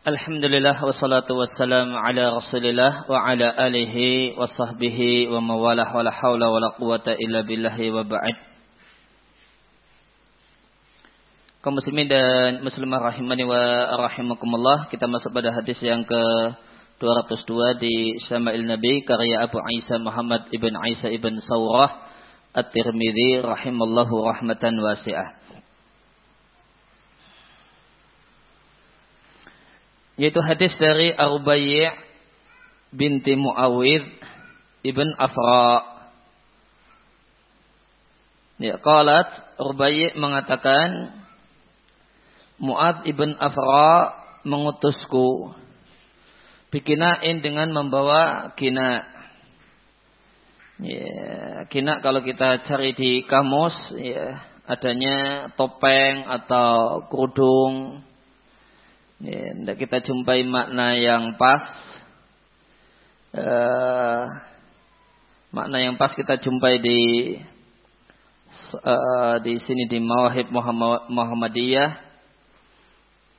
Alhamdulillah wassalatu wassalamu ala Rasulillah wa ala alihi wa sahbihi wa mawalah wa la haula wa la quwata illa billahi wa ba'd. Kaum muslimin dan muslimah rahimani wa rahimakumullah, kita masuk pada hadis yang ke 202 di Syama'il Nabi karya Abu Isa Muhammad ibn Isa ibn Sawrah At-Tirmidzi rahimallahu rahmatan wasi'ah. Yaitu hadis dari Arbayy binti Muawid ibn Afra. Ya, qalat Arbayy mengatakan Muad ibn Afra mengutusku bikinain dengan membawa kina. Ya, kina kalau kita cari di kamus ya adanya topeng atau kerudung Ya, kita jumpai makna yang pas. Uh, makna yang pas kita jumpai di uh, di sini di Mawahib Muhammad, Muhammadiyah.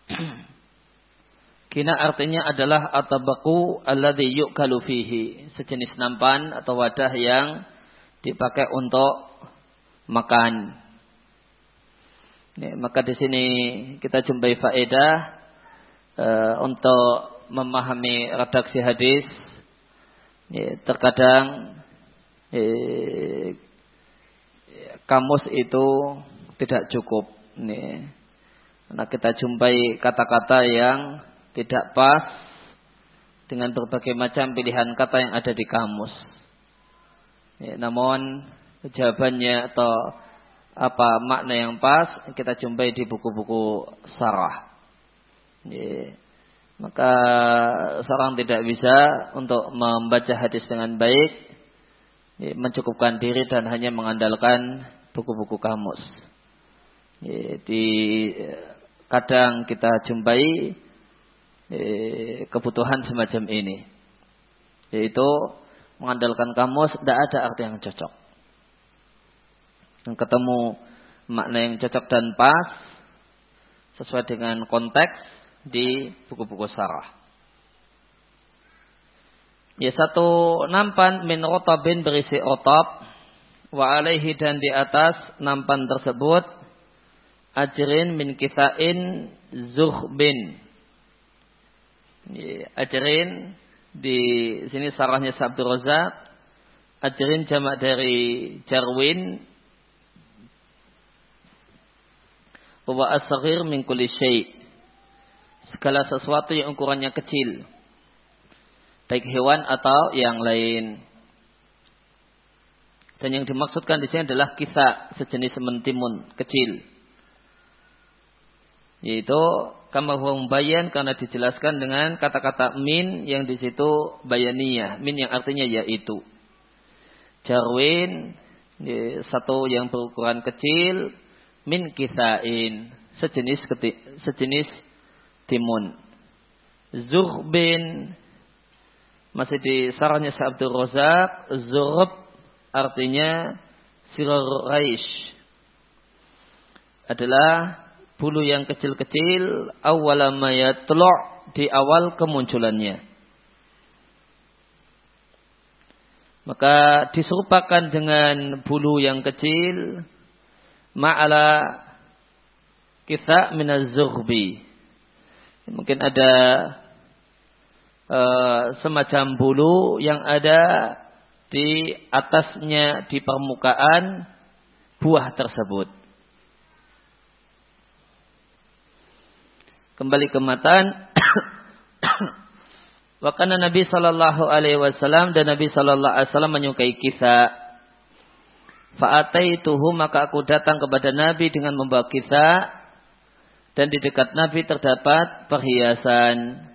Kina artinya adalah atabaku alladhi yu'kalu fihi. Sejenis nampan atau wadah yang dipakai untuk makan. Ya, maka di sini kita jumpai faedah uh, untuk memahami redaksi hadis ya, terkadang eh, kamus itu tidak cukup ya. karena kita jumpai kata-kata yang tidak pas dengan berbagai macam pilihan kata yang ada di kamus ya, namun jawabannya atau apa makna yang pas kita jumpai di buku-buku sarah Ya. Maka seorang tidak bisa untuk membaca hadis dengan baik, ya, mencukupkan diri dan hanya mengandalkan buku-buku kamus. Ya, di kadang kita jumpai kebutuhan semacam ini, yaitu mengandalkan kamus tidak ada arti yang cocok. Yang ketemu makna yang cocok dan pas sesuai dengan konteks di buku-buku sarah. Ya satu nampan min rotabin berisi otab wa alaihi dan di atas nampan tersebut ajrin min kisain zuhbin. Ya, ajrin di sini sarahnya Sabdu Razak. Ajrin jamak dari jarwin wa asghir min kulli syai' segala sesuatu yang ukurannya kecil. Baik hewan atau yang lain. Dan yang dimaksudkan di sini adalah kisah sejenis mentimun kecil. Yaitu kama bayan karena dijelaskan dengan kata-kata min yang di situ bayaniyah. Min yang artinya yaitu. Jarwin satu yang berukuran kecil min kisain sejenis sejenis timun. Zuhbin masih di sarahnya Abdul Razak, Zurb artinya sirar raish. Adalah bulu yang kecil-kecil awal mayatlu' di awal kemunculannya. Maka diserupakan dengan bulu yang kecil ma'ala kisah minaz zuhbi Mungkin ada uh, semacam bulu yang ada di atasnya di permukaan buah tersebut. Kembali ke matan. Wakana Nabi Sallallahu Alaihi Wasallam dan Nabi Sallallahu Alaihi Wasallam menyukai kisah. Fa'ataituhu maka aku datang kepada Nabi dengan membawa kisah dan di dekat Nabi terdapat perhiasan.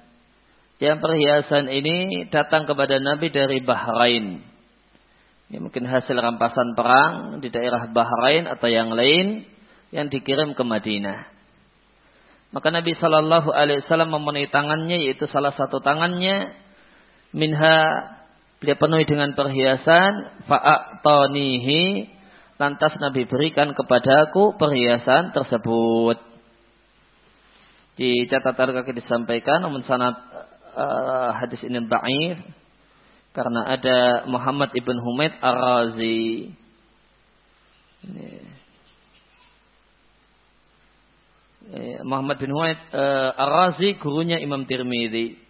Yang perhiasan ini datang kepada Nabi dari Bahrain. Ini mungkin hasil rampasan perang di daerah Bahrain atau yang lain yang dikirim ke Madinah. Maka Nabi Shallallahu Alaihi Wasallam memenuhi tangannya, yaitu salah satu tangannya, minha beliau penuhi dengan perhiasan, fa'atonihi, lantas Nabi berikan kepadaku perhiasan tersebut. Di catatan kaki disampaikan namun sanad uh, hadis ini dhaif karena ada Muhammad ibn Humaid Ar-Razi. Muhammad bin Humaid uh, Ar-Razi gurunya Imam Tirmidzi.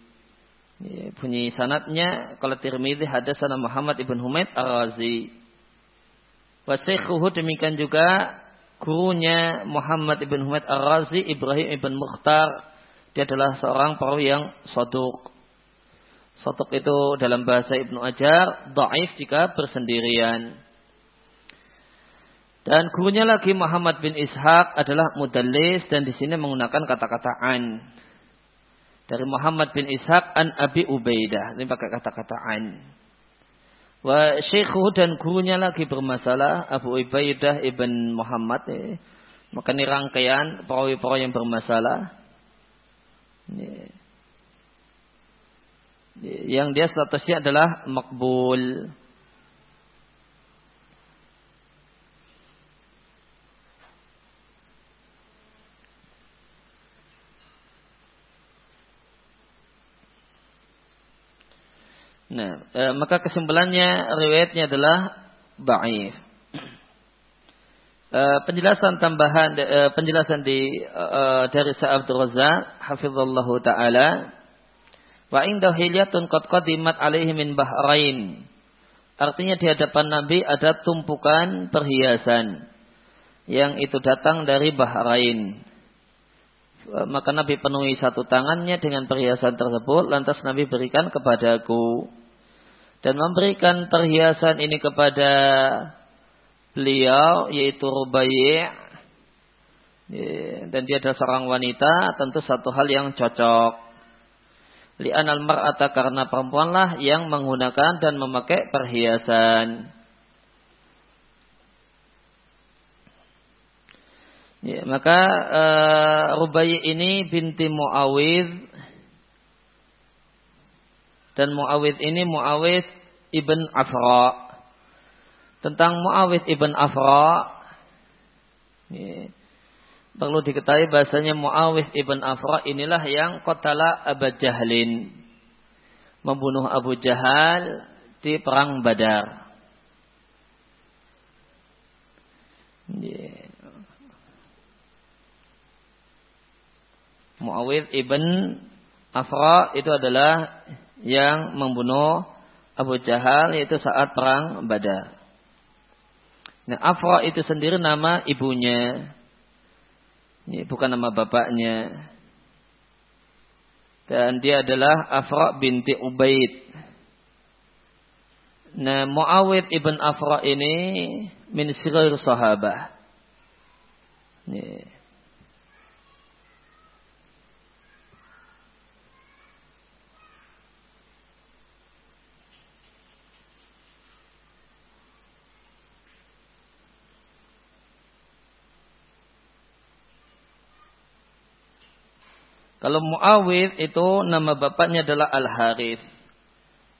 Bunyi sanatnya kalau Tirmidzi hadasana Muhammad ibn Humaid Ar-Razi. Wa demikian juga gurunya Muhammad ibn Humaid Ar-Razi Ibrahim ibn Mukhtar dia adalah seorang perawi yang soduk soduk itu dalam bahasa Ibnu Ajar daif jika bersendirian. Dan gurunya lagi Muhammad bin Ishaq adalah mudallis dan di sini menggunakan kata-kata an dari Muhammad bin Ishaq an Abi Ubaidah ini pakai kata-kata an Wa syekhu dan gurunya lagi bermasalah Abu Ubaidah ibn Muhammad. Eh. Maka ini rangkaian perawi-perawi yang bermasalah. Yang dia statusnya adalah makbul. Nah, e, maka kesimpulannya riwayatnya adalah baif. E, penjelasan tambahan e, penjelasan di e, dari Sa'ab Razak hafizallahu taala wa inda hilyatun qad qadimat alaihi min bahrain. Artinya di hadapan Nabi ada tumpukan perhiasan yang itu datang dari Bahrain. E, maka Nabi penuhi satu tangannya dengan perhiasan tersebut, lantas Nabi berikan kepadaku dan memberikan perhiasan ini kepada beliau yaitu Rubai' dan dia adalah seorang wanita tentu satu hal yang cocok. Li'anal mar'ata karena perempuanlah yang menggunakan dan memakai perhiasan. Ya, maka uh, Rubai ini binti Muawid dan Muawid ini Muawid ibn Afra. Tentang Muawid ibn Afra. Ini, perlu diketahui bahasanya Muawid ibn Afra inilah yang kotala Abu Jahlin. Membunuh Abu Jahal di perang Badar. Muawid ibn Afra itu adalah yang membunuh Abu Jahal yaitu saat perang Badar. Nah, Afra itu sendiri nama ibunya. Ini bukan nama bapaknya. Dan dia adalah Afra binti Ubaid. Nah, Muawid ibn Afra ini min sirir sahabah. Ini. Kalau Muawid itu nama bapaknya adalah Al-Harith.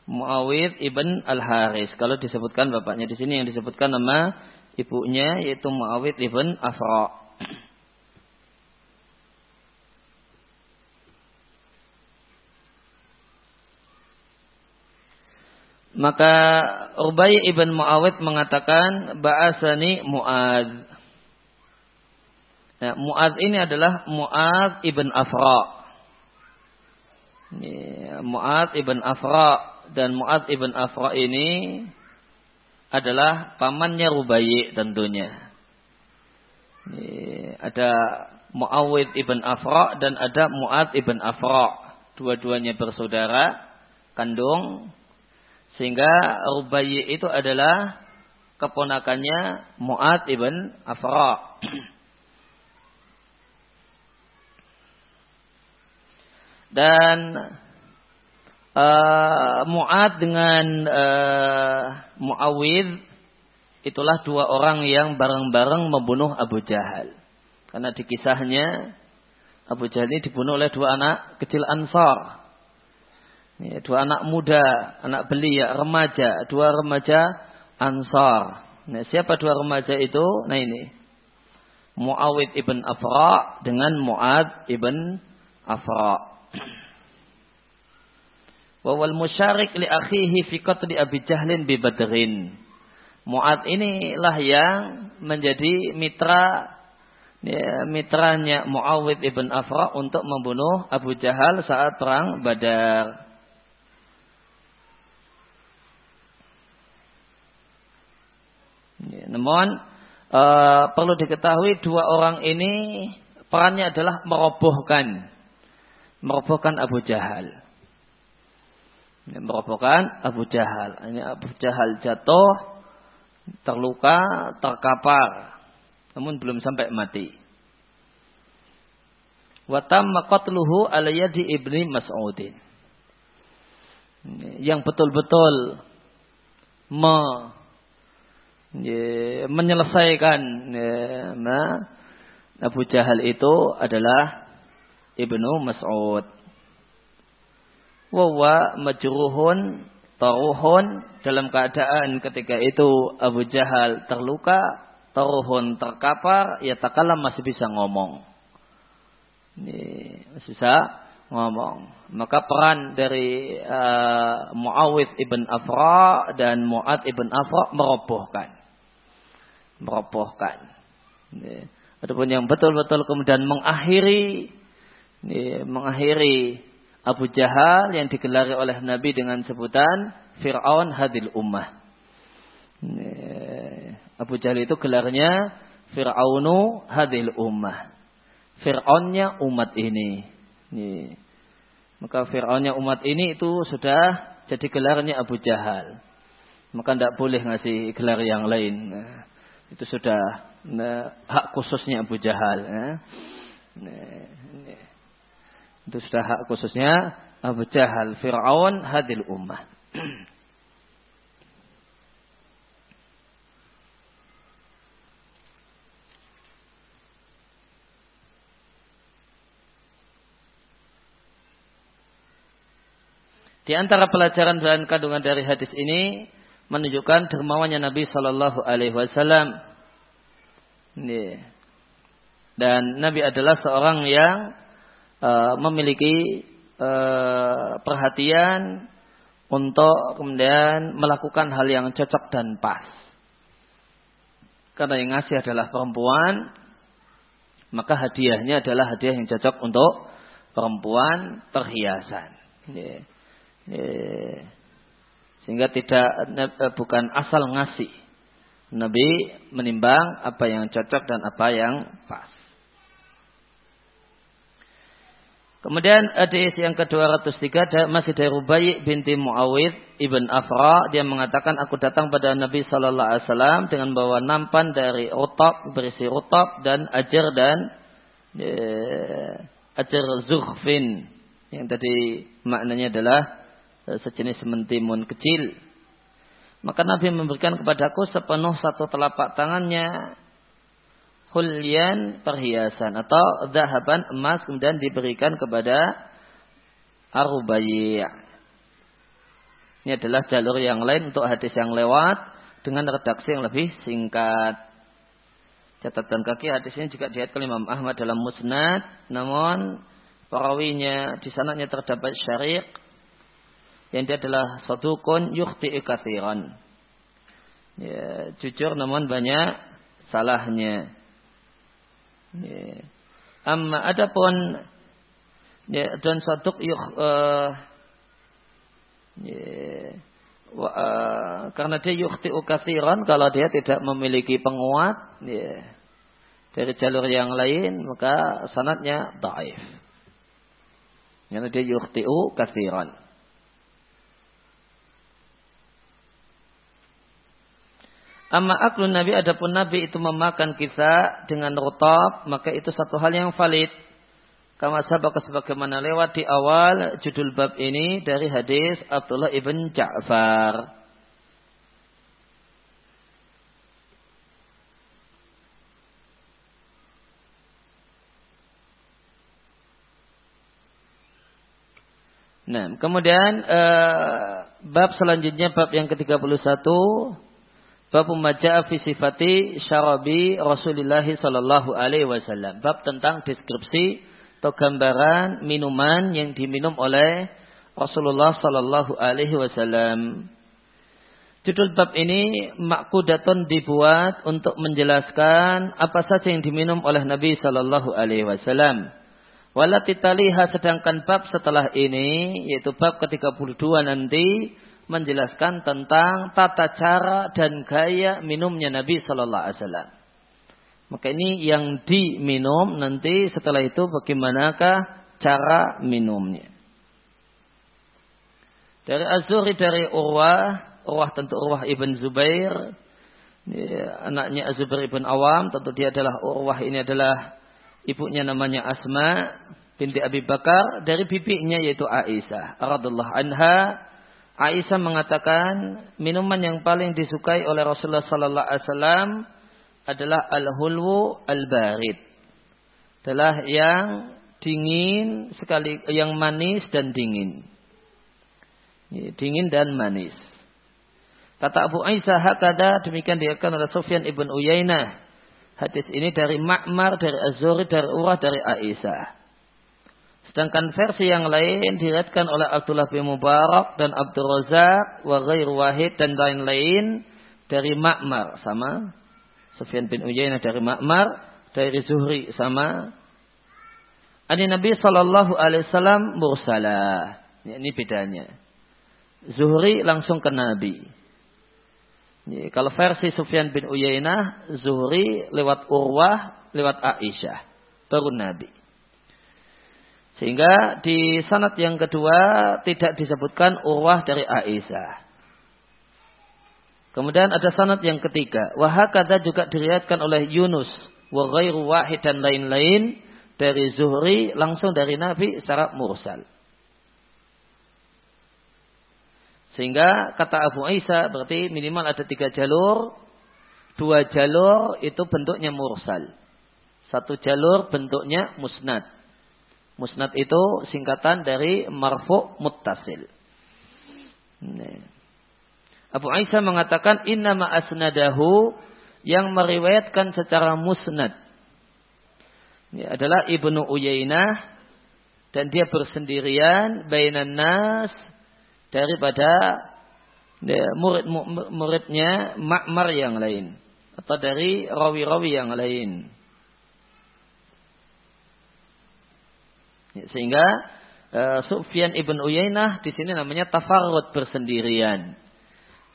Muawid ibn Al-Haris. Kalau disebutkan bapaknya di sini yang disebutkan nama ibunya yaitu Muawid ibn Afra. Maka Ubay ibn Muawid mengatakan Ba'asani Mu'ad. Nah, Mu'ad ini adalah Mu'ad ibn Afra. Mu'ad ibn Afra dan Mu'ad ibn Afra ini adalah pamannya Rubayi tentunya. Ini ada Muawid ibn Afra dan ada Mu'ad ibn Afra. Dua-duanya bersaudara kandung. Sehingga Rubayi itu adalah keponakannya Mu'ad ibn Afra. dan uh, Mu'ad dengan uh, Muawid itulah dua orang yang bareng-bareng membunuh Abu Jahal. Karena di kisahnya Abu Jahal ini dibunuh oleh dua anak kecil Ansar. Ini, dua anak muda, anak belia, remaja, dua remaja Ansar. Nah, siapa dua remaja itu? Nah ini. Muawid ibn Afra dengan Mu'ad ibn Afra. Wawal musyarik li akhihi fi qatli Abi Jahlin bi Badrin. Mu'ad inilah yang menjadi mitra ya, mitranya Muawid ibn Afra untuk membunuh Abu Jahal saat perang Badar. Ya, namun uh, perlu diketahui dua orang ini perannya adalah merobohkan merobohkan Abu Jahal merobohkan Abu Jahal. Hanya Abu Jahal jatuh, terluka, terkapar. Namun belum sampai mati. Watam qatluhu ala yadi ibni Mas'udin. Yang betul-betul me, menyelesaikan ya, Abu Jahal itu adalah Ibnu Mas'ud wawa majruhun taruhun dalam keadaan ketika itu Abu Jahal terluka taruhun terkapar ya takalam masih bisa ngomong. Ini bisa ngomong. Maka peran dari uh, Muawid ibn Afra dan Muad ibn Afra merobohkan. Merobohkan. Ini. Adapun yang betul-betul kemudian mengakhiri ini, mengakhiri Abu Jahal yang digelari oleh Nabi dengan sebutan Fir'aun hadil ummah. Abu Jahal itu gelarnya Fir'aunu hadil ummah. Fir'aunnya umat ini. Maka Fir'aunnya umat ini itu sudah jadi gelarnya Abu Jahal. Maka tidak boleh ngasih gelar yang lain. Nah, itu sudah nah, hak khususnya Abu Jahal. Nah, itu sudah hak khususnya Abu Jahal, Fir'aun, hadil ummah. Di antara pelajaran dan kandungan dari hadis ini menunjukkan dermawannya Nabi Shallallahu Alaihi Wasallam. Dan Nabi adalah seorang yang uh, memiliki uh, perhatian untuk kemudian melakukan hal yang cocok dan pas. Karena yang ngasih adalah perempuan, maka hadiahnya adalah hadiah yang cocok untuk perempuan perhiasan. Sehingga tidak eh, bukan asal ngasih. Nabi menimbang apa yang cocok dan apa yang pas. Kemudian hadis yang ke-203 masih dari Rubai binti Muawid ibn Afra. Dia mengatakan aku datang pada Nabi sallallahu alaihi wasallam dengan bawa nampan dari utab berisi utab dan ajar dan e, ajar zuhfin yang tadi maknanya adalah e, sejenis mentimun kecil. Maka Nabi memberikan kepadaku sepenuh satu telapak tangannya hulyan perhiasan atau zahaban emas kemudian diberikan kepada Arubayi. Ini adalah jalur yang lain untuk hadis yang lewat dengan redaksi yang lebih singkat. Catatan kaki hadis ini juga ke Imam Ahmad dalam Musnad, namun perawinya di sananya terdapat syarik yang dia adalah sadukun yukhti kathiran. Ya, jujur namun banyak salahnya. Ya. Amma adapun ya, dan saduk yuk uh, ya, wa, uh, karena dia yukti ukathiran kalau dia tidak memiliki penguat ya, dari jalur yang lain maka sanatnya daif. Karena dia yukhti'u kathiran. Amma aklun Nabi adapun Nabi itu memakan kita dengan rotab, maka itu satu hal yang valid. Kama sabaka sebagaimana lewat di awal judul bab ini dari hadis Abdullah ibn Ja'far. Nah, kemudian uh, bab selanjutnya bab yang ke-31 Bab maja'a fi sifati syarabi Rasulullah sallallahu alaihi wasallam. Bab tentang deskripsi atau gambaran minuman yang diminum oleh Rasulullah sallallahu alaihi wasallam. Judul bab ini makkudatun dibuat untuk menjelaskan apa saja yang diminum oleh Nabi sallallahu alaihi wasallam. Walati taliha sedangkan bab setelah ini yaitu bab ke-32 nanti menjelaskan tentang tata cara dan gaya minumnya Nabi sallallahu alaihi wasallam. Maka ini yang diminum nanti setelah itu bagaimanakah cara minumnya. Dari Azuri dari Urwah, Urwah tentu Urwah ibn Zubair, ya, anaknya Azubair ibn Awam, tentu dia adalah Urwah ini adalah ibunya namanya Asma binti Abi Bakar dari bibinya yaitu Aisyah radhiallahu anha Aisyah mengatakan minuman yang paling disukai oleh Rasulullah sallallahu alaihi wasallam adalah al-hulwu al-barid. Adalah yang dingin sekali yang manis dan dingin. Dingin dan manis. Kata Abu Aisyah hakada demikian diakan oleh Sufyan ibn Uyainah. Hadis ini dari Ma'mar, dari Azuri, dari Urah, dari Aisyah. Sedangkan versi yang lain diriatkan oleh Abdullah bin Mubarak dan Abdul Razak, wa ghairu wahid dan lain-lain dari Ma'mar sama. Sufyan bin Uyainah dari Ma'mar, dari Zuhri sama. Ani Nabi Sallallahu Alaihi Wasallam mursalah. Ini bedanya. Zuhri langsung ke Nabi. Ya, kalau versi Sufyan bin Uyainah, Zuhri lewat Urwah, lewat Aisyah, baru Nabi. Sehingga di sanat yang kedua tidak disebutkan Urwah dari Aisyah. Kemudian ada sanat yang ketiga. Wahakada juga diriatkan oleh Yunus. Wa ghairu wahid dan lain-lain. Dari Zuhri langsung dari Nabi secara mursal. Sehingga kata Abu Aisyah berarti minimal ada tiga jalur. Dua jalur itu bentuknya mursal. Satu jalur bentuknya musnad. Musnad itu singkatan dari marfu muttasil. Abu Aisyah mengatakan inna asnadahu yang meriwayatkan secara musnad. Ini adalah Ibnu Uyainah dan dia bersendirian bainan nas daripada murid-muridnya makmar yang lain atau dari rawi-rawi yang lain. Sehingga uh, Sufyan ibn Uyainah di sini namanya tafarrud bersendirian.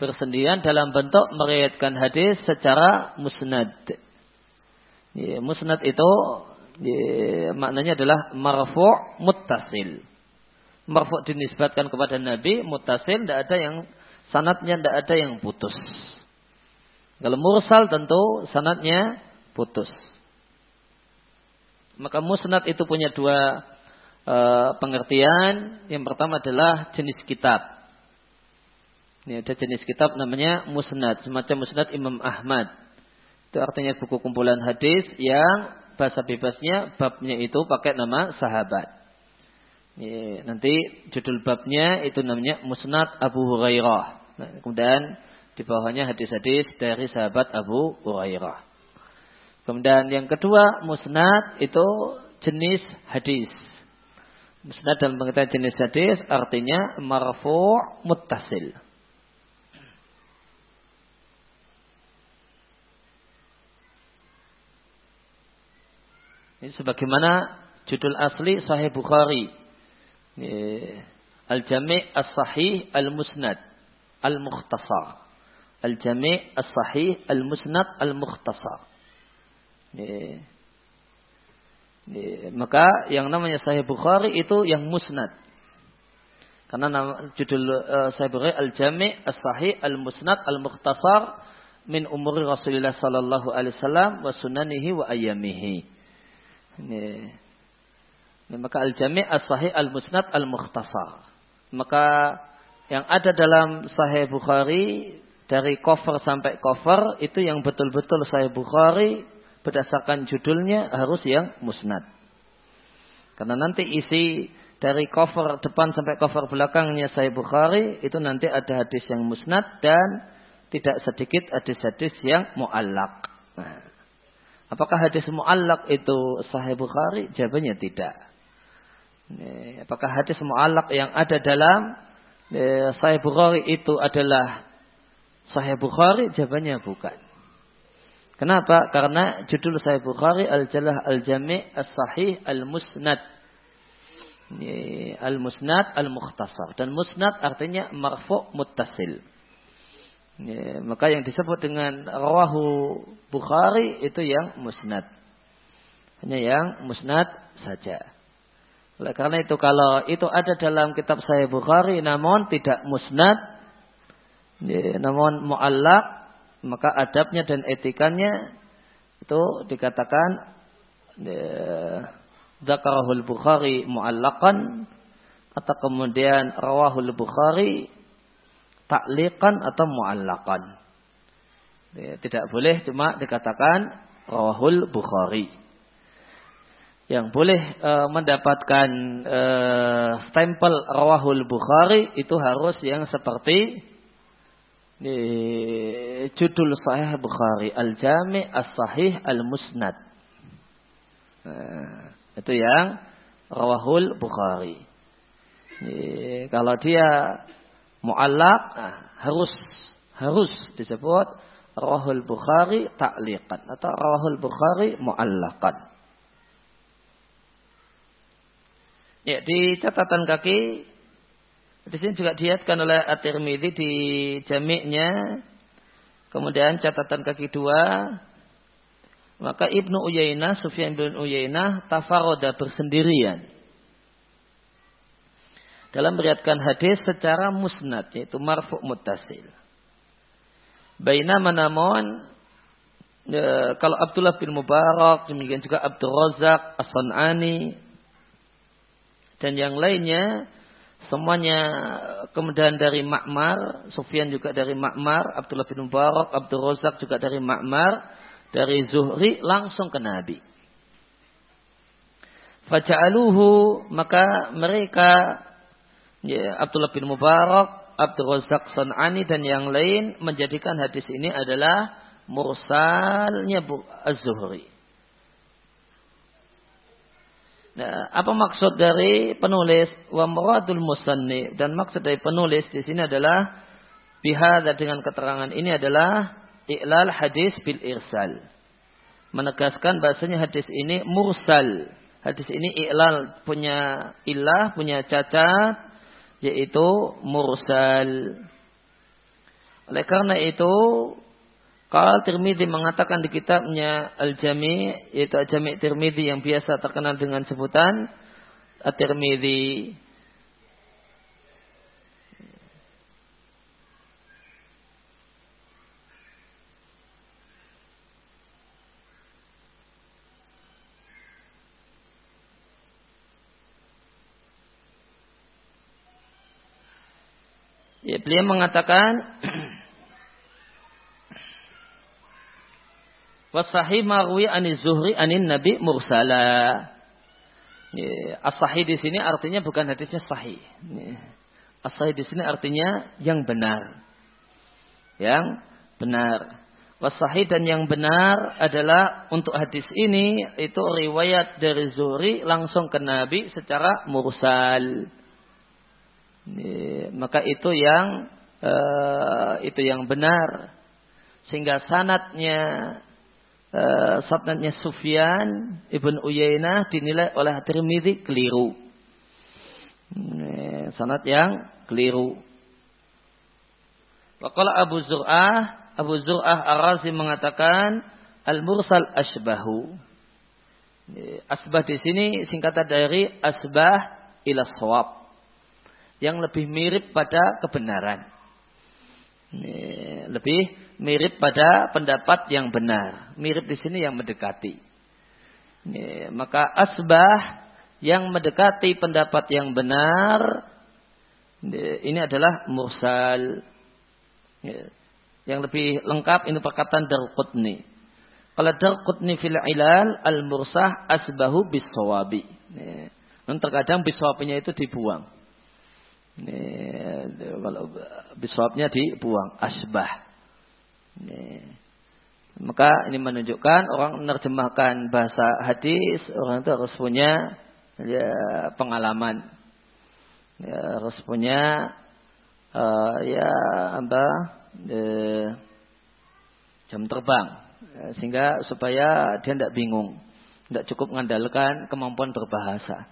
Bersendirian dalam bentuk meriwayatkan hadis secara musnad. Ya, musnad itu ya, maknanya adalah marfu' muttasil marfu dinisbatkan kepada Nabi, mutasil tidak ada yang sanatnya tidak ada yang putus. Kalau mursal tentu sanatnya putus. Maka musnad itu punya dua e, pengertian. Yang pertama adalah jenis kitab. Ini ada jenis kitab namanya musnad, semacam musnad Imam Ahmad. Itu artinya buku kumpulan hadis yang bahasa bebasnya babnya itu pakai nama sahabat. Ya, nanti judul babnya itu namanya Musnad Abu Hurairah. Nah, kemudian di bawahnya hadis-hadis dari sahabat Abu Hurairah. Kemudian yang kedua musnad itu jenis hadis. Musnad dalam pengertian jenis hadis artinya marfu' muttasil. Ini sebagaimana judul asli Sahih Bukhari. Al-Jami' As-Sahih Al-Musnad Al-Mukhtasar. Al-Jami' As-Sahih Al-Musnad Al-Mukhtasar Maka yang namanya Sahih Bukhari itu yang musnad Karena nama, judul uh, Sahih Bukhari Al-Jami' As-Sahih Al-Musnad Al-Mukhtasar Min umuri Rasulullah Sallallahu Alaihi Wasallam Wa sunanihi wa ayamihi Ini maka al-jami' as-sahih al-musnad al-mukhtasar. Maka yang ada dalam sahih Bukhari dari cover sampai cover itu yang betul-betul sahih Bukhari berdasarkan judulnya harus yang musnad. Karena nanti isi dari cover depan sampai cover belakangnya Sahih Bukhari itu nanti ada hadis yang musnad dan tidak sedikit hadis-hadis yang muallak. Nah, apakah hadis muallak itu Sahih Bukhari? Jawabannya tidak. Apakah hadis mu'allak yang ada dalam Sahih Bukhari itu adalah Sahih Bukhari? Jawabannya bukan. Kenapa? Karena judul Sahih Bukhari Al-Jalah Al-Jami' As-Sahih Al-Musnad. Al-Musnad Al-Mukhtasar. Dan Musnad artinya marfu' muttasil. maka yang disebut dengan rawahu Bukhari itu yang musnad. Hanya yang musnad saja. Oleh karena itu kalau itu ada dalam kitab saya Bukhari namun tidak musnad namun muallak maka adabnya dan etikanya itu dikatakan Zakarahul Bukhari mu'allakan atau kemudian rawahul Bukhari taklikan atau mu'allakan. Tidak boleh cuma dikatakan rawahul Bukhari. Yang boleh e, mendapatkan e, stempel rawahul Bukhari itu harus yang seperti e, judul Sahih Bukhari Al-Jami' As-Sahih Al-Musnad. Nah, itu yang rawahul Bukhari. Jadi, kalau dia mu'allak nah, harus harus disebut rawahul Bukhari ta'liqan atau rawahul Bukhari mu'allakan. Ya, di catatan kaki di sini juga diatkan oleh At-Tirmidzi di jamiknya. Kemudian catatan kaki dua maka Ibnu Uyainah, Sufyan bin Uyainah, tafaroda bersendirian. Dalam meriatkan hadis secara musnad, yaitu marfu' muttasil. Baina namun ya, kalau Abdullah bin Mubarak, demikian juga Abdul Razak, As-San'ani, dan yang lainnya, semuanya kemudian dari Ma'mar, Sufyan juga dari Ma'mar, Abdullah bin Mubarak, Abdul Razak juga dari Ma'mar, dari Zuhri langsung ke Nabi. Faja'aluhu maka mereka ya, Abdullah bin Mubarak, Abdul Razak San'ani dan yang lain menjadikan hadis ini adalah mursalnya Az-Zuhri. Nah, apa maksud dari penulis wa muradul musannif dan maksud dari penulis di sini adalah bihada dengan keterangan ini adalah i'lal hadis bil irsal. Menegaskan bahasanya hadis ini mursal. Hadis ini i'lal punya ilah, punya cacat yaitu mursal. Oleh karena itu kalau Tirmidzi mengatakan di kitabnya Al-Jami yaitu Al-Jami Tirmidzi yang biasa terkenal dengan sebutan At-Tirmidzi. Ya, beliau mengatakan Wasahih marwi anis zuhri anin nabi mursala. As-sahih di sini artinya bukan hadisnya sahih. As-sahih di sini artinya yang benar. Yang benar. Wasahih dan yang benar adalah untuk hadis ini itu riwayat dari Zuhri langsung ke Nabi secara mursal maka itu yang uh, itu yang benar sehingga sanatnya uh, sanatnya Sufyan ibn Uyainah dinilai oleh Tirmidzi keliru. Sanat yang keliru. Wakala Abu Zur'ah Abu Zur'ah Ar-Razi mengatakan al-mursal asbahu. Asbah di sini singkatan dari asbah ila sawab yang lebih mirip pada kebenaran. Lebih mirip pada pendapat yang benar. Mirip di sini yang mendekati. Maka asbah yang mendekati pendapat yang benar ini adalah mursal. Yang lebih lengkap ini perkataan Darqutni. Kalau Darqutni fil ilal al-mursah asbahu bisawabi. Dan terkadang bisawabinya itu dibuang. Kalau bisawabnya dibuang asbah. Maka ini menunjukkan orang menerjemahkan bahasa hadis orang itu harus punya ya, pengalaman. Ya, harus punya uh, ya apa uh, jam terbang ya, sehingga supaya dia tidak bingung, tidak cukup mengandalkan kemampuan berbahasa.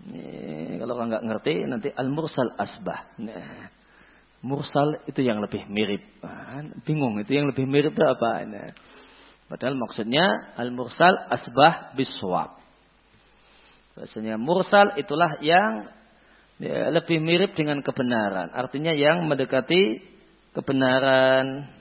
Ini, kalau orang nggak ngerti nanti al mursal asbah. Nah, mursal itu yang lebih mirip. Nah, bingung itu yang lebih mirip itu apa? Nah, padahal maksudnya al mursal asbah biswab. Bahasanya mursal itulah yang ya, lebih mirip dengan kebenaran. Artinya yang mendekati kebenaran.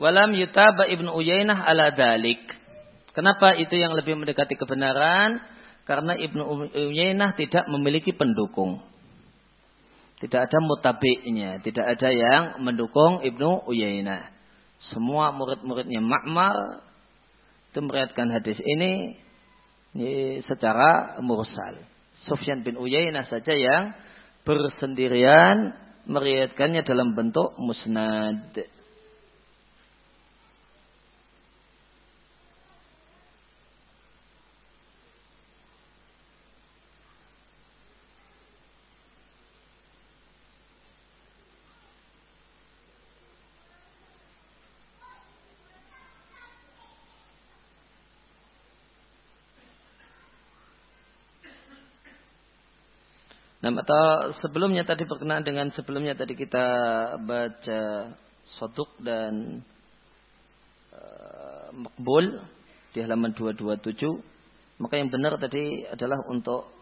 Walam yutaba ibnu Uyainah ala dalik. Kenapa itu yang lebih mendekati kebenaran? Karena ibnu Uyainah tidak memiliki pendukung. Tidak ada mutabi'nya. Tidak ada yang mendukung ibnu Uyainah. Semua murid-muridnya Ma'mar itu meriatkan hadis ini, ini secara mursal. Sufyan bin Uyainah saja yang bersendirian meriatkannya dalam bentuk musnad. Nah, atau sebelumnya tadi berkenaan dengan sebelumnya tadi kita baca soduk dan uh, makbul di halaman 227. Maka yang benar tadi adalah untuk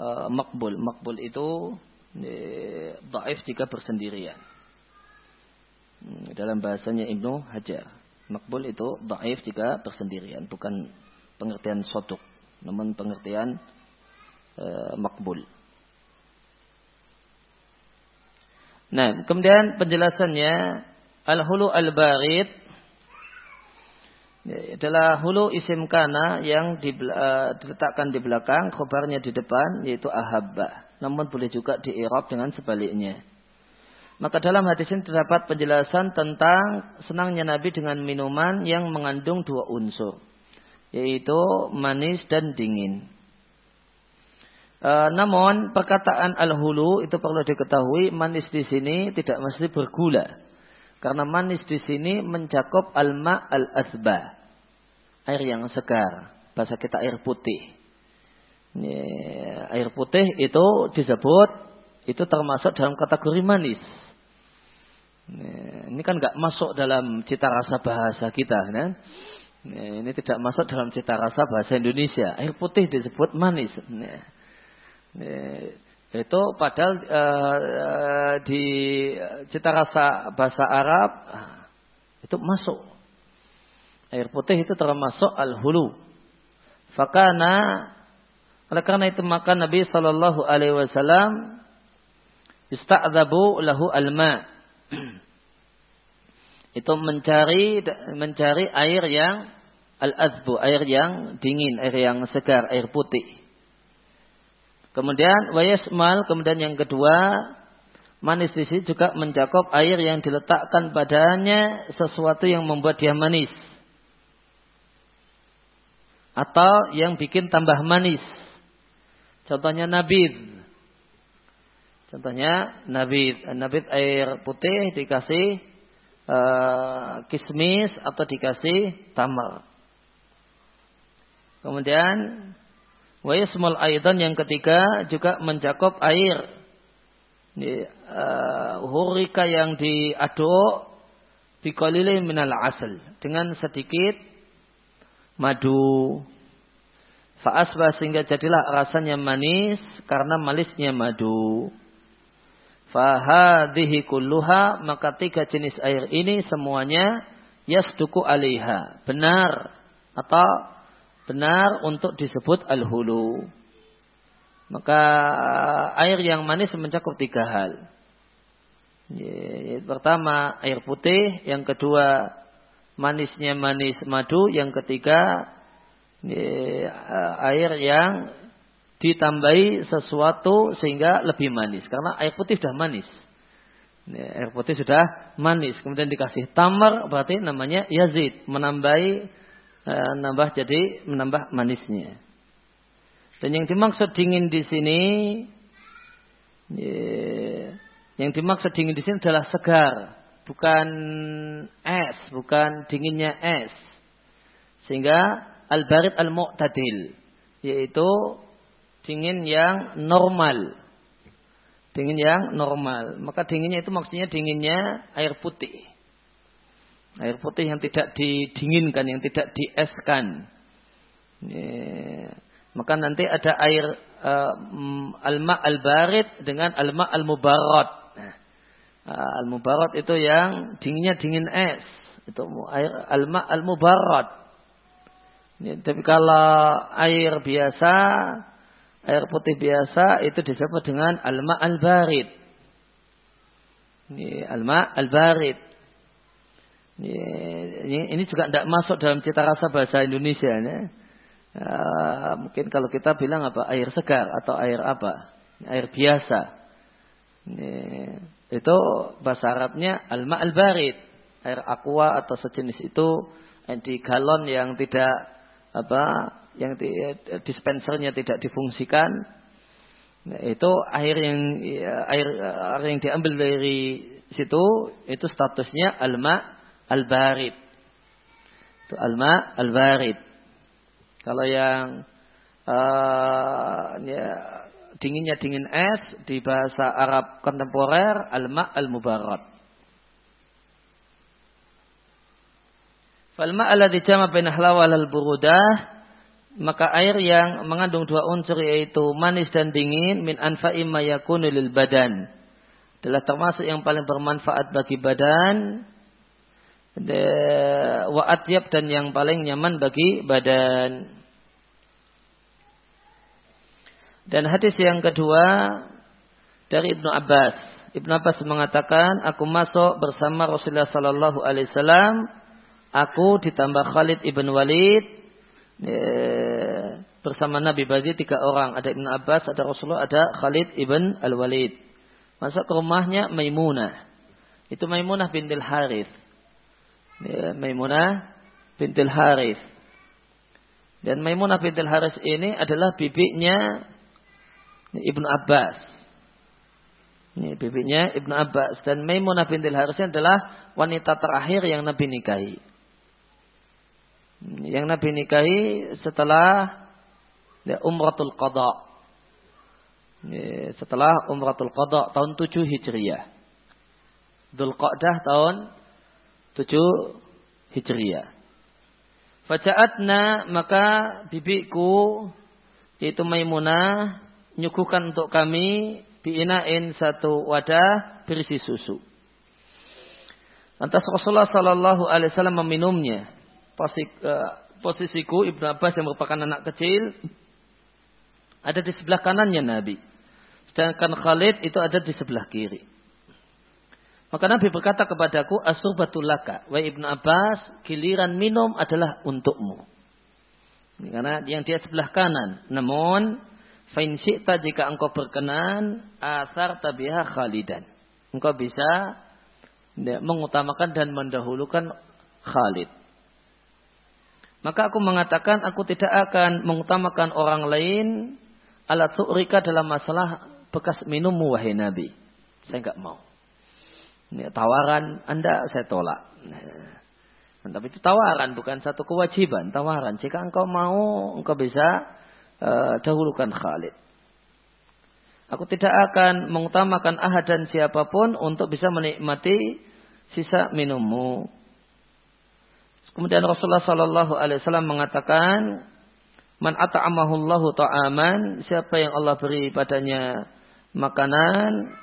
uh, makbul. Makbul itu eh, daif jika bersendirian. Hmm, dalam bahasanya Ibnu Hajar. Makbul itu daif jika bersendirian. Bukan pengertian soduk. Namun pengertian uh, makbul. Nah, kemudian penjelasannya al-hulu al-barid adalah hulu isim kana yang di, uh, diletakkan di belakang, khobarnya di depan yaitu ahabba. Namun boleh juga di i'rab dengan sebaliknya. Maka dalam hadis ini terdapat penjelasan tentang senangnya Nabi dengan minuman yang mengandung dua unsur, yaitu manis dan dingin. E, namun perkataan al-hulu itu perlu diketahui manis di sini tidak mesti bergula. Karena manis di sini mencakup al-ma al-asba. Air yang segar. Bahasa kita air putih. Ini, air putih itu disebut itu termasuk dalam kategori manis. Ini, kan nggak masuk dalam cita rasa bahasa kita, kan? Ini tidak masuk dalam cita rasa bahasa Indonesia. Air putih disebut manis. Itu padahal uh, di cita rasa bahasa Arab itu masuk. Air putih itu termasuk al-hulu. Fakana oleh karena itu maka Nabi Shallallahu Alaihi Wasallam ista'zabu lahu alma itu mencari mencari air yang al-azbu air yang dingin air yang segar air putih Kemudian wayasmal, kemudian yang kedua, manis di sini juga mencakup air yang diletakkan padanya sesuatu yang membuat dia manis. Atau yang bikin tambah manis. Contohnya nabid. Contohnya nabid. Nabid air putih dikasih uh, kismis atau dikasih tamar. Kemudian Wa yasmul aidan yang ketiga juga mencakup air. uh, hurika yang diaduk biqalilin minal asal dengan sedikit madu. Fa'asbah sehingga jadilah rasanya manis karena manisnya madu. Fahadihi kulluha maka tiga jenis air ini semuanya yasduku alaiha. Benar atau benar untuk disebut al-hulu. Maka air yang manis mencakup tiga hal. Pertama air putih, yang kedua manisnya manis madu, yang ketiga air yang ditambahi sesuatu sehingga lebih manis. Karena air putih sudah manis. air putih sudah manis. Kemudian dikasih tamar berarti namanya yazid. Menambahi, uh, nambah jadi menambah manisnya. Dan yang dimaksud dingin di sini, yang dimaksud dingin di sini adalah segar, bukan es, bukan dinginnya es. Sehingga al-barid al-mu'tadil, yaitu dingin yang normal. Dingin yang normal. Maka dinginnya itu maksudnya dinginnya air putih. Air putih yang tidak didinginkan, yang tidak dieskan. Maka nanti ada air uh, alma al-barid dengan alma al-mubarat. uh, al-mubarat itu yang dinginnya dingin es. Itu air alma al-mubarat. Ya, tapi kalau air biasa, air putih biasa itu disebut dengan alma al-barid. Ini alma al-barid. Ini, juga tidak masuk dalam cita rasa bahasa Indonesia. Ya. Mungkin kalau kita bilang apa air segar atau air apa air biasa ini, itu bahasa Arabnya alma al barid air aqua atau sejenis itu di galon yang tidak apa yang di, dispensernya tidak difungsikan nah, itu air yang ya, air, air yang diambil dari situ itu statusnya alma al barid itu alma al barid kalau yang uh, ya, dinginnya dingin es di bahasa Arab kontemporer al-ma al-mubarak. Falma alladhi jama bain hlawa al burudah maka air yang mengandung dua unsur yaitu manis dan dingin min anfa'i ma yakunu lil badan. Adalah termasuk yang paling bermanfaat bagi badan wa atyab dan yang paling nyaman bagi badan. Dan hadis yang kedua dari Ibnu Abbas. Ibnu Abbas mengatakan, aku masuk bersama Rasulullah Sallallahu Alaihi Wasallam. Aku ditambah Khalid ibn Walid bersama Nabi bagi tiga orang. Ada Ibnu Abbas, ada Rasulullah, ada Khalid ibn Al Walid. Masuk ke rumahnya Maimunah. Itu Maimunah bintil Harith ya, Maimunah bintil Haris. Dan Maimunah bintil Haris ini adalah bibinya Ibnu Abbas. Ini bibinya Ibnu Abbas. Dan Maimunah bintil Haris adalah wanita terakhir yang Nabi nikahi. Yang Nabi nikahi setelah ya, Umratul Qadha. Ya, setelah Umratul Qadha tahun 7 Hijriah. Dhul Qa'dah tahun 7 Hijriah. Faja'atna maka bibiku yaitu Maimunah nyuguhkan untuk kami biinain satu wadah berisi susu. Lantas Rasulullah Sallallahu Alaihi Wasallam meminumnya. Uh, posisiku Ibnu Abbas yang merupakan anak kecil ada di sebelah kanannya Nabi. Sedangkan Khalid itu ada di sebelah kiri. Maka Nabi berkata kepadaku, Asurbatul laka. Wa Ibnu Abbas, giliran minum adalah untukmu. Karena yang dia sebelah kanan. Namun, Fain syi'ta jika engkau berkenan, asar tabiha khalidan. Engkau bisa mengutamakan dan mendahulukan Khalid. Maka aku mengatakan aku tidak akan mengutamakan orang lain alat su'rika dalam masalah bekas minummu wahai Nabi. Saya enggak mau. Ini tawaran Anda saya tolak. Nah, tapi itu tawaran bukan satu kewajiban, tawaran. Jika engkau mau, engkau bisa uh, dahulukan Khalid. Aku tidak akan mengutamakan ahad dan siapa pun untuk bisa menikmati sisa minummu. Kemudian Rasulullah Sallallahu Alaihi Wasallam mengatakan, Man ta'aman, siapa yang Allah beri padanya makanan,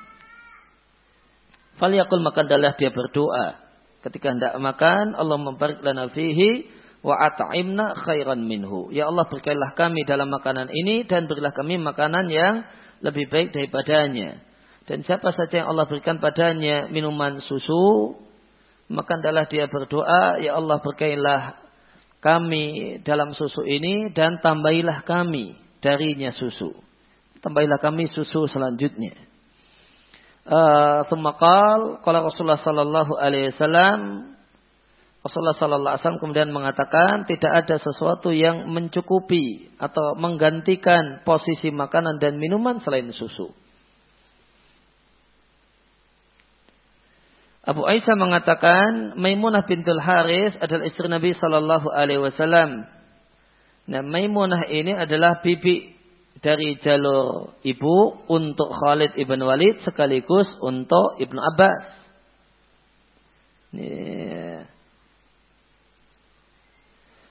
Faliyakul maka adalah dia berdoa. Ketika hendak makan, Allah membarik lana fihi wa at'imna khairan minhu. Ya Allah berkailah kami dalam makanan ini dan berilah kami makanan yang lebih baik daripadanya. Dan siapa saja yang Allah berikan padanya minuman susu, maka adalah dia berdoa, Ya Allah berkailah kami dalam susu ini dan tambahilah kami darinya susu. Tambahilah kami susu selanjutnya. Uh, kalau Rasulullah sallallahu alaihi wasallam Rasulullah sallallahu alaihi wasallam kemudian mengatakan tidak ada sesuatu yang mencukupi atau menggantikan posisi makanan dan minuman selain susu. Abu Aisyah mengatakan Maimunah bintul Haris adalah istri Nabi Sallallahu Alaihi Wasallam. Nah, Maimunah ini adalah bibi dari jalur ibu untuk Khalid ibn Walid sekaligus untuk ibnu Abbas.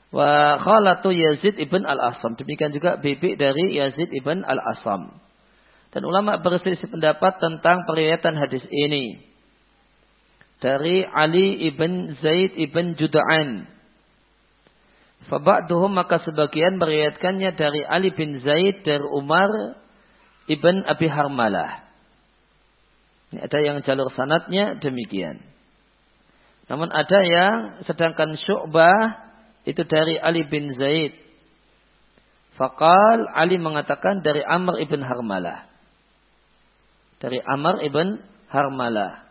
Wa khalatu Yazid ibn al-Asam. Demikian juga bibi dari Yazid ibn al-Asam. Dan ulama berselisih pendapat tentang periwayatan hadis ini dari Ali ibn Zaid ibn Juda'an. Faba'duhum maka sebagian meriwayatkannya dari Ali bin Zaid dari Umar ibn Abi Harmalah. Ini ada yang jalur sanatnya demikian. Namun ada yang sedangkan Syu'bah itu dari Ali bin Zaid. Fakal Ali mengatakan dari Amr ibn Harmalah. Dari Amr ibn Harmalah.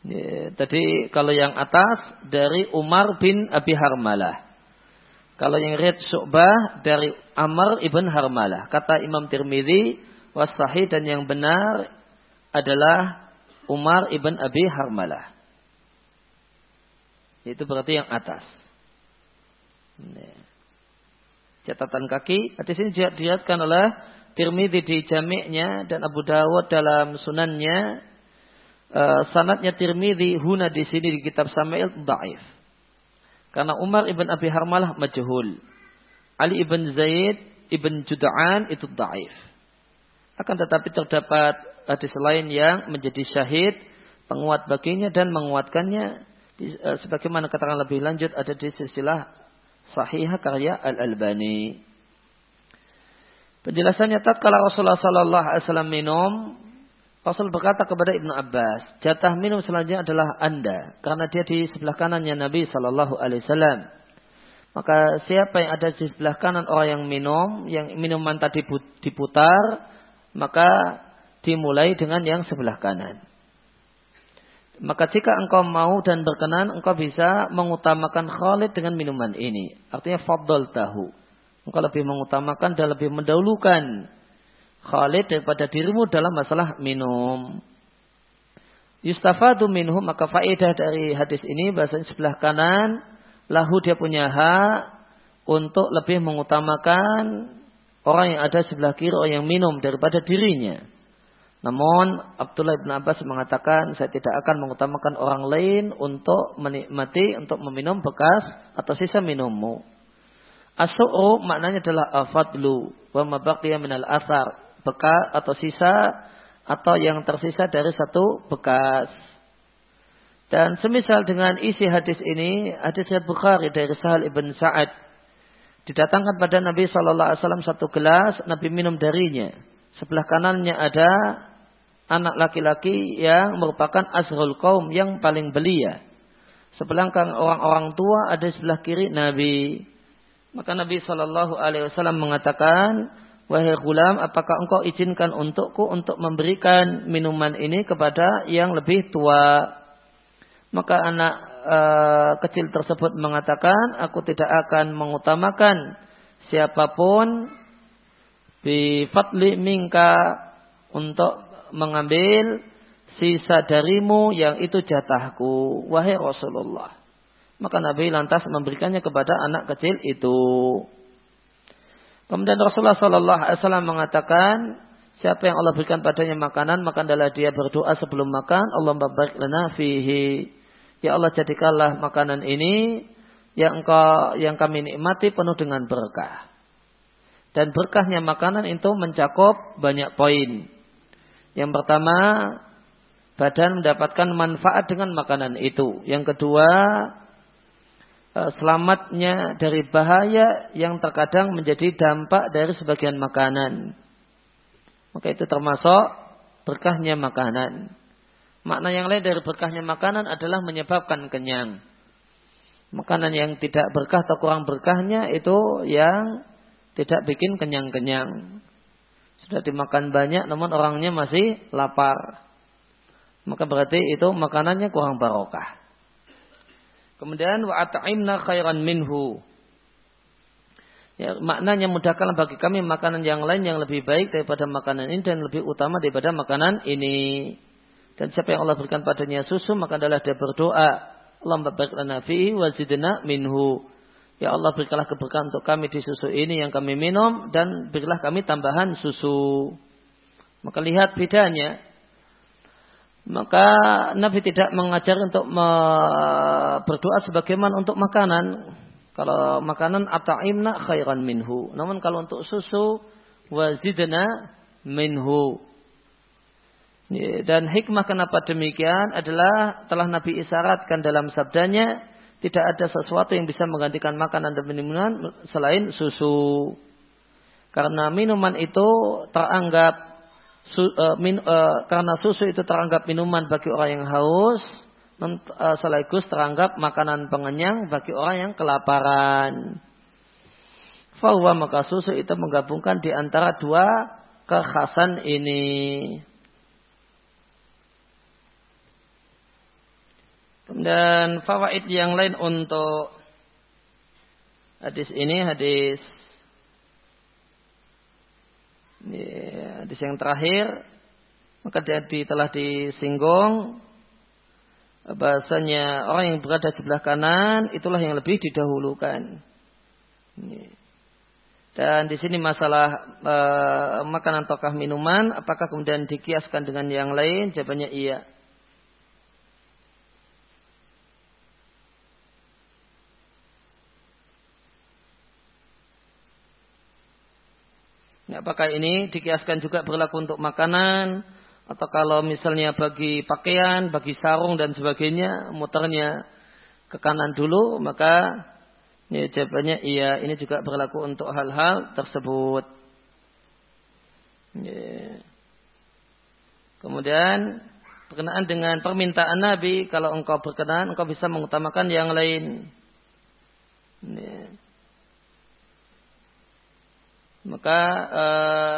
Ya, tadi kalau yang atas dari Umar bin Abi Harmalah. Kalau yang red Su'bah dari Amr ibn Harmalah. Kata Imam Tirmidzi wasahi dan yang benar adalah Umar ibn Abi Harmalah. Itu berarti yang atas. Catatan kaki. Hadis ini dilihatkan oleh Tirmidzi di jamiknya dan Abu Dawud dalam sunannya uh, sanatnya Tirmidzi huna di sini di kitab Samail dhaif. Karena Umar ibn Abi Harmalah majhul. Ali ibn Zaid ibn Juda'an itu dhaif. Akan tetapi terdapat hadis lain yang menjadi syahid penguat baginya dan menguatkannya uh, sebagaimana katakan lebih lanjut ada di silsilah sahih karya Al-Albani. Penjelasannya tatkala Rasulullah sallallahu alaihi wasallam minum Rasul berkata kepada Ibnu Abbas, jatah minum selanjutnya adalah anda, karena dia di sebelah kanannya Nabi Shallallahu Alaihi Wasallam. Maka siapa yang ada di sebelah kanan orang yang minum, yang minuman tadi diputar, maka dimulai dengan yang sebelah kanan. Maka jika engkau mau dan berkenan, engkau bisa mengutamakan Khalid dengan minuman ini. Artinya fadl tahu. Engkau lebih mengutamakan dan lebih mendahulukan Khalid daripada dirimu dalam masalah minum. Yustafadu minhum maka faedah dari hadis ini bahasa sebelah kanan lahu dia punya hak untuk lebih mengutamakan orang yang ada sebelah kiri orang yang minum daripada dirinya. Namun Abdullah bin Abbas mengatakan saya tidak akan mengutamakan orang lain untuk menikmati untuk meminum bekas atau sisa minummu. Asu'u maknanya adalah afadlu wa mabaqiya minal asar bekas atau sisa atau yang tersisa dari satu bekas. Dan semisal dengan isi hadis ini, hadis riwayat Bukhari dari Sahal ibn Sa'ad didatangkan pada Nabi Wasallam satu gelas, Nabi minum darinya. Sebelah kanannya ada anak laki-laki yang merupakan asrul kaum yang paling belia. Sebelah orang-orang tua ada sebelah kiri Nabi. Maka Nabi Wasallam mengatakan, Wahai gulam, apakah engkau izinkan untukku untuk memberikan minuman ini kepada yang lebih tua? Maka anak e, kecil tersebut mengatakan, aku tidak akan mengutamakan siapa pun bi fatli mingka untuk mengambil sisa darimu yang itu jatahku. Wahai Rasulullah. Maka Nabi lantas memberikannya kepada anak kecil itu. Kemudian Rasulullah Sallallahu Alaihi Wasallam mengatakan, siapa yang Allah berikan padanya makanan, maka adalah dia berdoa sebelum makan, Allah barik lana fihi. Ya Allah jadikanlah makanan ini yang engkau yang kami nikmati penuh dengan berkah. Dan berkahnya makanan itu mencakup banyak poin. Yang pertama, badan mendapatkan manfaat dengan makanan itu. Yang kedua, selamatnya dari bahaya yang terkadang menjadi dampak dari sebagian makanan. Maka itu termasuk berkahnya makanan. Makna yang lain dari berkahnya makanan adalah menyebabkan kenyang. Makanan yang tidak berkah atau kurang berkahnya itu yang tidak bikin kenyang-kenyang. Sudah dimakan banyak namun orangnya masih lapar. Maka berarti itu makanannya kurang barokah. Kemudian wa at'imna khairan minhu. Ya, maknanya mudahkanlah bagi kami makanan yang lain yang lebih baik daripada makanan ini dan lebih utama daripada makanan ini. Dan siapa yang Allah berikan padanya susu maka adalah dia berdoa. Allah barik lana fihi wa zidna minhu. Ya Allah berikanlah keberkahan untuk kami di susu ini yang kami minum dan berilah kami tambahan susu. Maka lihat bedanya. Maka Nabi tidak mengajar untuk berdoa sebagaimana untuk makanan. Kalau makanan ata'imna khairan minhu. Namun kalau untuk susu wazidna minhu. Dan hikmah kenapa demikian adalah telah Nabi isyaratkan dalam sabdanya tidak ada sesuatu yang bisa menggantikan makanan dan minuman selain susu. Karena minuman itu teranggap su, uh, min, uh, karena susu itu teranggap minuman bagi orang yang haus, uh, sekaligus teranggap makanan pengenyang bagi orang yang kelaparan. Fahuwa maka susu itu menggabungkan di antara dua kekhasan ini. Dan fawaid yang lain untuk hadis ini hadis ya, hadis yang terakhir maka jadi telah disinggung bahasanya orang yang berada di sebelah kanan itulah yang lebih didahulukan. Dan di sini masalah e, makanan ataukah minuman, apakah kemudian dikiaskan dengan yang lain? Jawabannya iya. Apakah ini dikiaskan juga berlaku untuk makanan atau kalau misalnya bagi pakaian, bagi sarung dan sebagainya, muternya ke kanan dulu, maka ya, jawabannya iya, ini juga berlaku untuk hal-hal tersebut. Ya. Kemudian berkenaan dengan permintaan Nabi, kalau engkau berkenan, engkau bisa mengutamakan yang lain. Ya. Maka uh,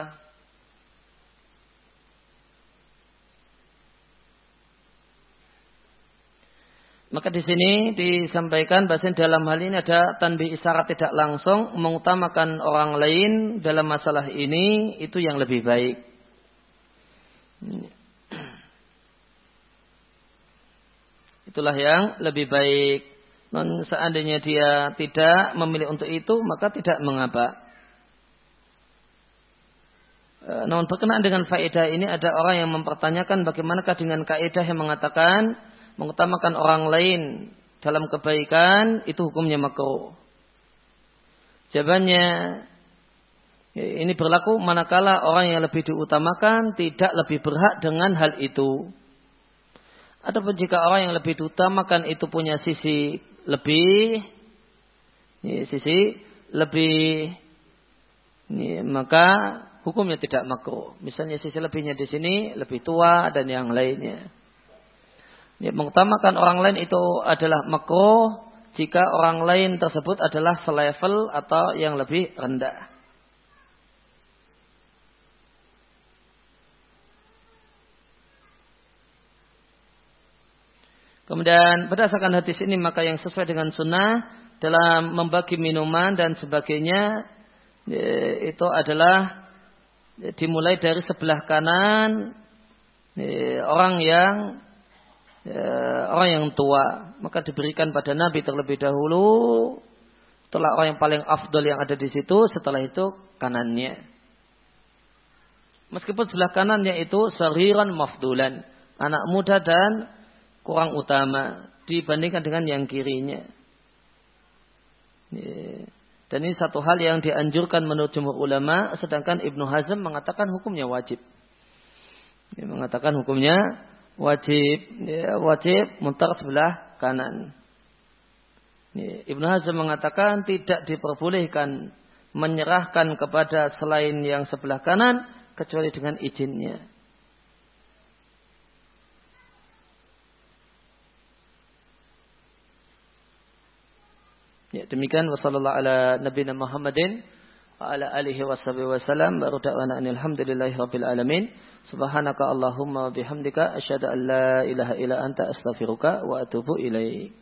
Maka di sini disampaikan bahasa dalam hal ini ada tanbih isyarat tidak langsung mengutamakan orang lain dalam masalah ini itu yang lebih baik. Itulah yang lebih baik. Non seandainya dia tidak memilih untuk itu maka tidak mengapa. E, namun berkenaan dengan faedah ini ada orang yang mempertanyakan bagaimanakah dengan kaidah yang mengatakan mengutamakan orang lain dalam kebaikan itu hukumnya makruh. Jawabannya ya, ini berlaku manakala orang yang lebih diutamakan tidak lebih berhak dengan hal itu. Adapun jika orang yang lebih diutamakan itu punya sisi lebih ya, sisi lebih maka hukumnya tidak makruh. Misalnya sisi lebihnya di sini lebih tua dan yang lainnya. Ya, mengutamakan orang lain itu adalah makruh jika orang lain tersebut adalah selevel atau yang lebih rendah. Kemudian berdasarkan hadis ini maka yang sesuai dengan sunnah dalam membagi minuman dan sebagainya ya, itu adalah dimulai dari sebelah kanan orang yang orang yang tua. Maka diberikan pada Nabi terlebih dahulu. Setelah orang yang paling afdol yang ada di situ setelah itu kanannya. Meskipun sebelah kanannya itu seriran mafdulan. Anak muda dan kurang utama dibandingkan dengan yang kirinya dan ini satu hal yang dianjurkan menurut jumhur ulama, sedangkan Ibnu Hazm mengatakan hukumnya wajib. Dia mengatakan hukumnya wajib ya, wajib mutar sebelah kanan. Ya, Ibnu Hazm mengatakan tidak diperbolehkan menyerahkan kepada selain yang sebelah kanan kecuali dengan izinnya. Ya, demikian. Wasallallahu ala nabiyina Muhammadin wa ala alihi washabihi wasallam baru da'wana alhamdulillahi rabbil alamin. Subhanaka allahumma bihamdika asyhadu an la ilaha illa anta astaghfiruka wa atubu ilaik